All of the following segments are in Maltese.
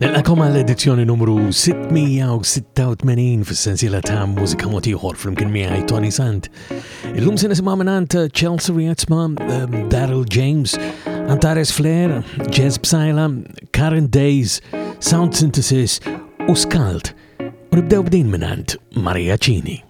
Nilqakom għall edizzjoni numru 686 fis-sensiela ta' mużika motiħor fl-imkien miegħi Tony Sant. Illum se nisimgħu mingħand Chelsea Rietzma, ehm, Daryl James, Antares Flair, Jazz Psyla, Current Days, Sound Synthesis u Skalt. U nibdew b'din mingħand Maria Cini.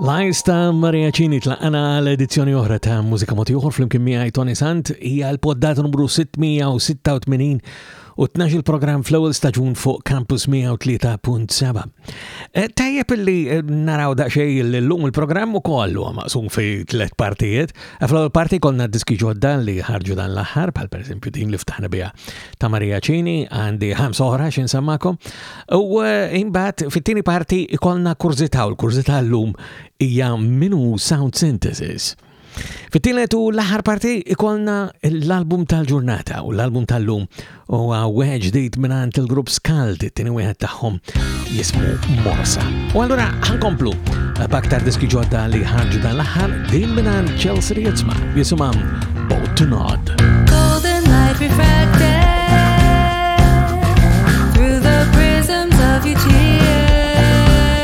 Lajs ta' Maria Cini tlaqana l-edizzjoni oħra ta' Mużika Moti Uħor fl-imkien miħaj Tony Sant hija l-poddata numru 686 u t-12 program fl-ewwel staġun fuq Campus 103.7. Eh, tajjeb li eh, naraw daqsxejn l-lum il-programm ukoll huwa maqsum fi tliet partijiet. Eh, fl-ewwel parti konna diski ġodda li ħarġu dan l-aħħar bħal pereżempju din li ftaħna biha ta' Marija Ċini għandi ħams oħra xi nsemmakom. U imbagħad fit-tieni parti ikollna kurżità u l-kurżità llum hija minu sound synthesis. Fit-tielet u l-aħħar parti ikolna l-album tal-ġurnata u l-album tal-lum u wieħed ġdid mingħand il-grupp Skald, it-tieni wieħed tagħhom jismu Morsa. U allura ħankomplu b'aktar diski ġodda li ħarġu dan l-aħħar din mingħand Chelsea Rietzma jisimha Boat to Nod. Golden light refracted through the prisms of your tears.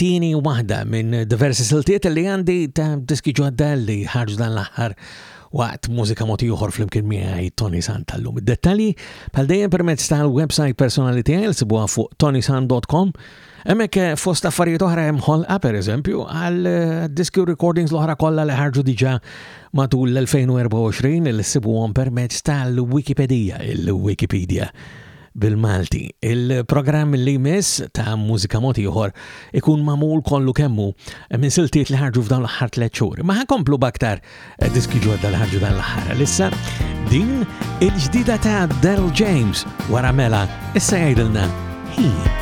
Tieni waħda minn diversi siltiet li għandi ta' diski ġodda li ħarġ dan l-aħħar waqt mużika moti uħor fl-imkien miegħi Tony San tal-lum. Id-dettalji bħal dejjem permezz tal-website personali tiegħi sibuha fuq tonysan.com. Hemmhekk eh, fost affarijiet oħra hemm ħolqa pereżempju għal eh, diski u recordings l-oħra kollha li ħarġu diġà matul l-2024 li sibuhom permezz tal-Wikipedia, il-Wikipedia. il wikipedia bil-Malti. Il-programm li jmiss ta' Mużika Mod Ieħor ikun magħmul kollu kemmu minn siltiet li ħarġu f'dawn l-aħħar tliet xhur. Ma ħakomplu b'aktar eh, diski ġodda li ħarġu dan l-aħħar. Lissa din il-ġdida ta' Del James wara mela issa jgħidilna Heat.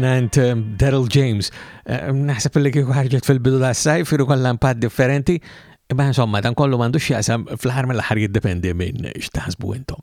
minant um, Daryl James. Eh, naħseb li kieku ħarġet fil-bidu ta' sajf, jiru kollha impatt differenti, imma insomma dan kollu m'għandux x'jaqsam fl-ħar mill-ħar jiddependi minn x'taħsbu intom.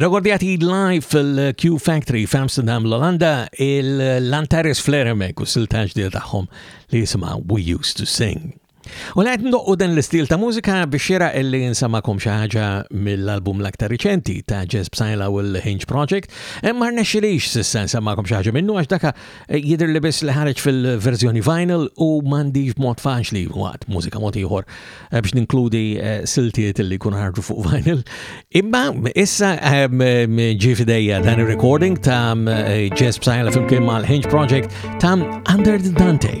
Rekordjati live fil-Q Factory f'Amsterdam l-Olanda il-Lantaris Flaremek u siltaġ dil tagħhom li jisima We Used to Sing. U lajt ndoqqu dan l-istil ta' mużika biex jira illi nsamakom xaħġa mill-album l-aktar riċenti ta' Jazz Psyla u l-Hinge Project, imma rnexxilix sissa nsamakom xaħġa minnu għax daka eh, jidr li biss li ħareġ fil-verżjoni vinyl u mandiġ mod faċli waqt mużika mod ieħor Eh, biex ninkludi eh, siltiet li kun ħarġu fuq vinyl. Imma issa ehm, ehm, ġi fidejja dan il-recording ta' eh, Jess Psajla fil-kien mal Hinge Project ta' Under the Dante.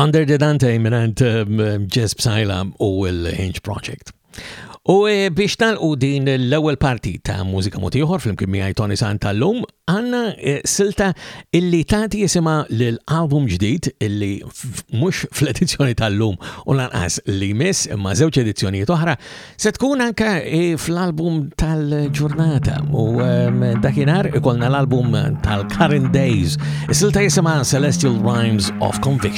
Under the Dante minant um, Jess Psyla u l-Hinge Project. U eh, biex tal-u din l-ewel parti ta' mużika motiħor fl-imkien miħaj Tony Santa l-lum, Għandna eh, silta illi tagħti jisimha lil album ġdid illi mhux fl-edizzjoni tal-lum u lanqas li miss imma żewġ edizzjonijiet oħra se tkun anke eh, fl-album tal-ġurnata u ehm, dakinhar ikollna l-album tal-Current Days. Is-silta jisimha Celestial Rhymes of Conviction.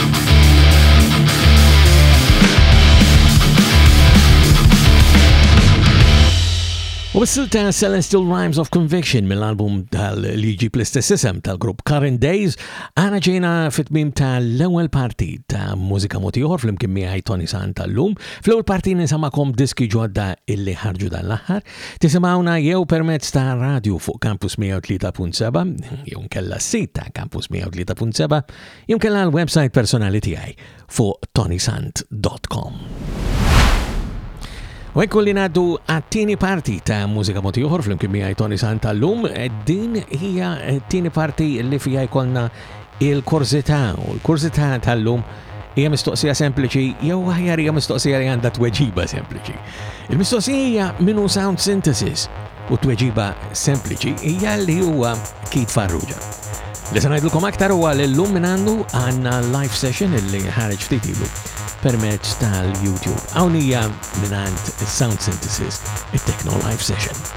U s-silta Celestial Rhymes of Conviction mill-album tal-li ġib l-istess isem tal-grupp Current Days, għana ġejna fit-tmim tal-ewwel parti ta' mużika motiħor fl-imkien miegħi Tony San tal-lum. Fl-ewwel parti nisamakom diski ġodda illi ħarġu dan l-aħħar. Tisimgħuna jew permezz ta' radio fuq Campus 103.7 jew nkella sit ta' Campus 103.7 Jimkella l-website personali tiegħi fuq tonisant.com. U ekku li naddu għattini parti ta' mużika moti uħor fl-imkien miħaj Tony Santa l-lum, din hija t-tini parti li fija jkollna il-kurzita u l-kurzita tal-lum hija mistoqsija sempliċi jew aħjar hija mistoqsija li għandha tweġiba sempliċi. Il-mistoqsija hija min hu Sound Synthesis u t-tweġiba sempliċi hija li huwa Keith Farrugia. Li se ngħidlkom aktar huwa li llum minn għandu għandna live session illi ħareġ ftit ilu permezz tal-YouTube. Hawn hija minn għand Sound Synthesis, it-Techno Live Session.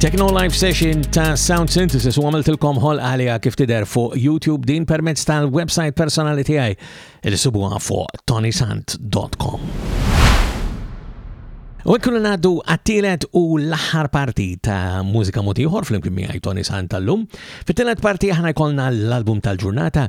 Techno Live Session ta' Sound Synthesis u għamiltilkom ħol għalija kif tider fuq YouTube din permezz tal-website personali tiegħi il subuha fuq tonysant.com. U ekkunu naddu għattilet u l-aħħar parti ta' mużika motiħor fl-imkien miħaj Tony Sant tal-lum. Fit-tilet parti ħana jkollna l-album tal-ġurnata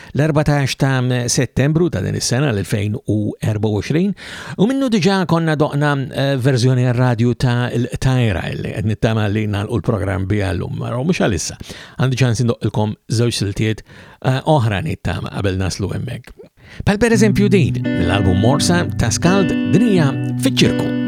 l-14 ta' settembru ta' din is-sena l-2024 u minnu diġa konna doqna eh, verżjoni radio ta' l-tajra li qed nittama li nagħlqu l-programm bi għallum marru mhux għalissa. Għandi ċans indoqilkom żewġ siltiet eh, oħra nittama qabel naslu hemmhekk. Pal per eżempju din l-album Morsa ta' Skald Dinja fiċ-ċirku.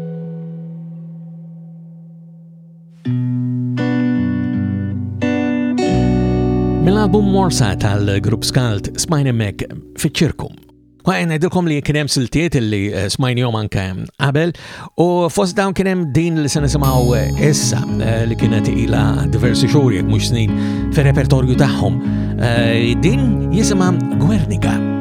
Mill-album Morsa tal-grupp Skalt smajna mek fiċ-ċirkum. Għajna dilkom li kienem siltiet li eh, smajnijom anka qabel u fost dawn kienem din li se nisimaw eh, issa eh, li kienet ila diversi xhur jekk mhux snin fir-repertorju tagħhom. Din jisimha Gwernika.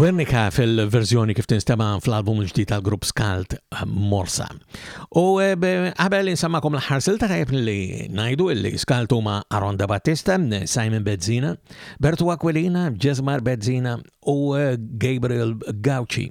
Guernica fil-verżjoni kif tinstema fl-album ġdid tal-grupp Skalt eh, Morsa. U eh, qabel insamakom l-ħar silta tajb li najdu illi Skalt huma Aronda Battista, Simon Bezzina, Bertu Aquilina, Jesmar Bezzina u eh, Gabriel Gauci.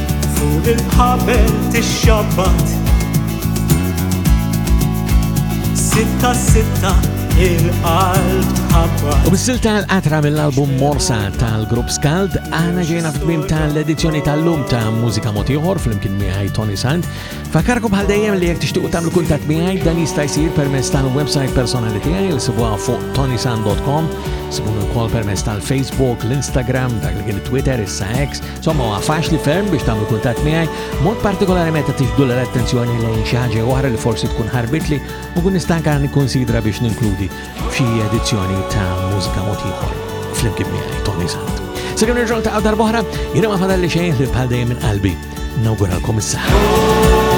Fuq il-ħabel tixxabbat Sitta sitta il-qalb tħabba. U bisil tal-qatra mill-album Morsa tal-grupp Skald, għana ġejna f'tmim tal-edizzjoni tal-lum ta' Mużika Motiħor fl-imkien miħaj Tony Sand. Fakarku bħal dejjem li jek tixtiqu tamlu kuntat miħaj dan jista' jsir permezz tal-website personali tiegħi li sibuha fuq tonysand.com, sibun ukoll permezz tal-Facebook, l-Instagram, dak li kien Twitter, issa X, Insomma, huwa faċli ferm biex tagħmlu kuntatt miegħi, mod partikolari meta tixbdu l-attenzjoni lejn xi ħaġa oħra li forsi tkun ħarbitli u kun nista' anke nikkunsidra biex ninkludi f'xi edizzjoni ta' mużika mod ieħor flimkien miegħi Tony Sant. Sakemm nerġgħu ta' darba oħra, jiena ma fadalli xejn li bħal dejjem minn qalbi nawguralkom is-saħħa.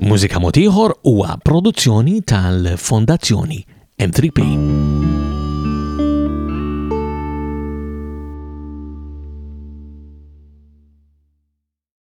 Mużika mod ieħor huwa produzzjoni tal-Fondazzjoni M3P.